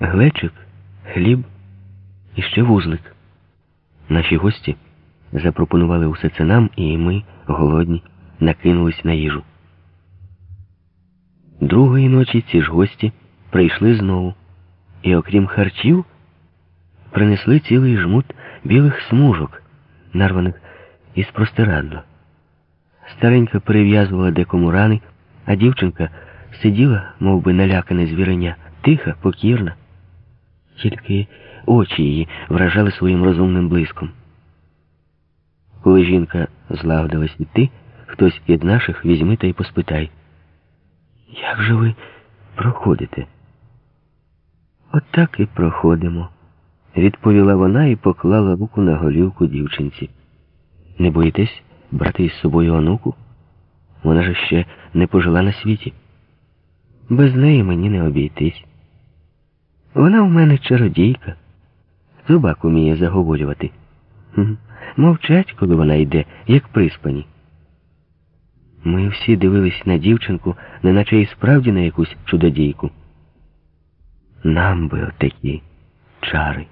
глечик, хліб і ще вузлик. Наші гості запропонували усе це нам, і ми, голодні, накинулись на їжу. Другої ночі ці ж гості прийшли знову, і, окрім харчів, принесли цілий жмут білих смужок, нарваних із простирадла. Старенька перев'язувала декому рани, а дівчинка сиділа, мов би налякане звіреня, тиха, покірна. Тільки очі її вражали своїм розумним блиском. Коли жінка злагодилась іти, хтось із наших візьми та й поспитай. Як же ви проходите? Отак і проходимо, відповіла вона і поклала руку на голівку дівчинці. Не боїтесь брати із собою онуку? Вона ж ще не пожила на світі. Без неї мені не обійтись. Вона в мене чародійка. Зубак уміє заговорювати. Мовчать, коли вона йде, як приспані. Ми всі дивились на дівчинку, неначе і справді на якусь чудодійку. Нам би отакі чари.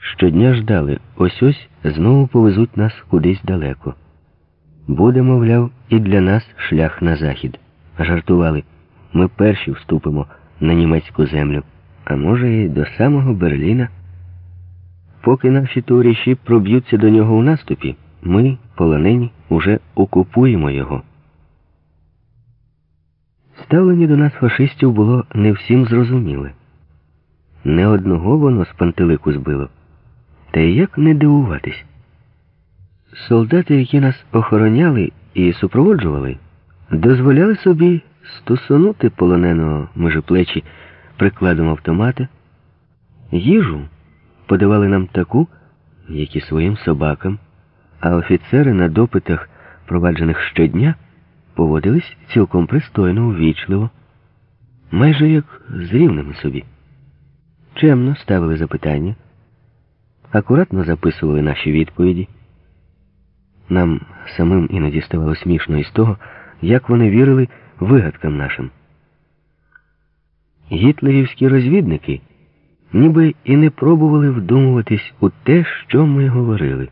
Щодня ждали, ось ось знову повезуть нас кудись далеко. Буде, мовляв, і для нас шлях на захід. Жартували, ми перші вступимо на німецьку землю, а може, і до самого Берліна. Поки наші товариші проб'ються до нього у наступі, ми, полонені, уже окупуємо його. Ставлення до нас фашистів було не всім зрозуміле. Не одного воно з пантелику збило. Та й як не дивуватись? Солдати, які нас охороняли і супроводжували, дозволяли собі стосунути полоненого межеплечі прикладом автомата, їжу подавали нам таку, як і своїм собакам, а офіцери на допитах, проваджених щодня, поводились цілком пристойно, увічливо, майже як з рівними собі. Чемно ставили запитання, акуратно записували наші відповіді. Нам самим іноді ставало смішно із того, як вони вірили вигадкам нашим. Гітлерівські розвідники ніби і не пробували вдумуватись у те, що ми говорили.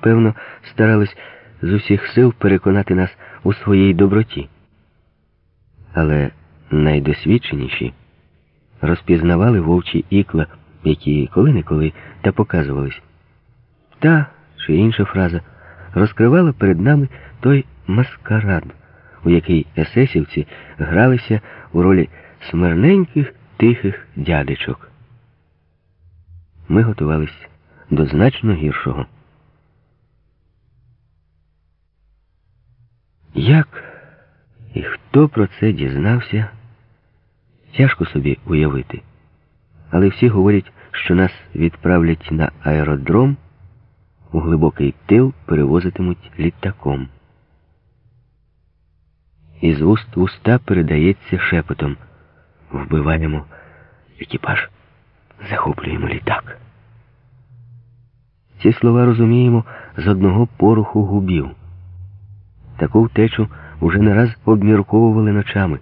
Певно, старались з усіх сил переконати нас у своїй доброті. Але найдосвідченіші розпізнавали вовчі ікла, які коли-неколи та показувались. Та чи інша фраза розкривала перед нами той маскарад, у який есесівці гралися у ролі смирненьких тихих дядечок. Ми готувались до значно гіршого. Як і хто про це дізнався, тяжко собі уявити. Але всі говорять, що нас відправлять на аеродром, у глибокий тил перевозитимуть літаком. Із уст в уста передається шепотом. Вбиваємо екіпаж, захоплюємо літак. Ці слова розуміємо з одного поруху губів. Таку втечу уже не раз обмірковували ночами.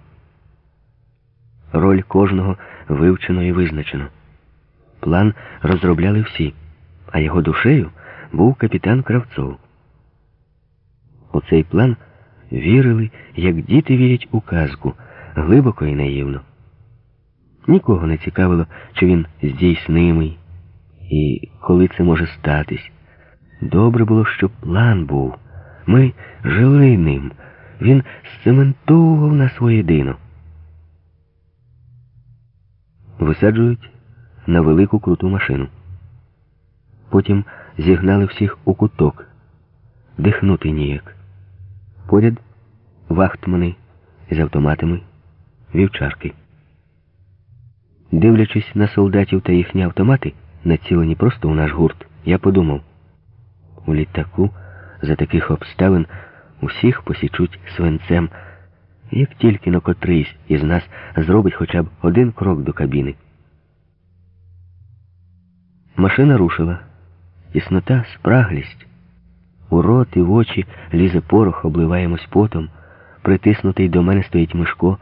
Роль кожного вивчено і визначено. План розробляли всі, а його душею був капітан Кравцов. У план вірили, як діти вірять у казку, глибоко і наївно. Нікого не цікавило, чи він здійснимий і коли це може статись. Добре було, щоб план був. Ми жили ним. Він сцементовував нас воєдино. Висаджують на велику круту машину. Потім зігнали всіх у куток, дихнути ніяк. Поряд вахтмани з автоматами, вівчарки. Дивлячись на солдатів та їхні автомати, націлені просто у наш гурт, я подумав, у літаку за таких обставин усіх посічуть свинцем, як тільки на котрийсь із нас зробить хоча б один крок до кабіни. Машина рушила. Тіснота, спраглість. У рот і в очі лізе порох, обливаємось потом, притиснутий до мене стоїть Мишко.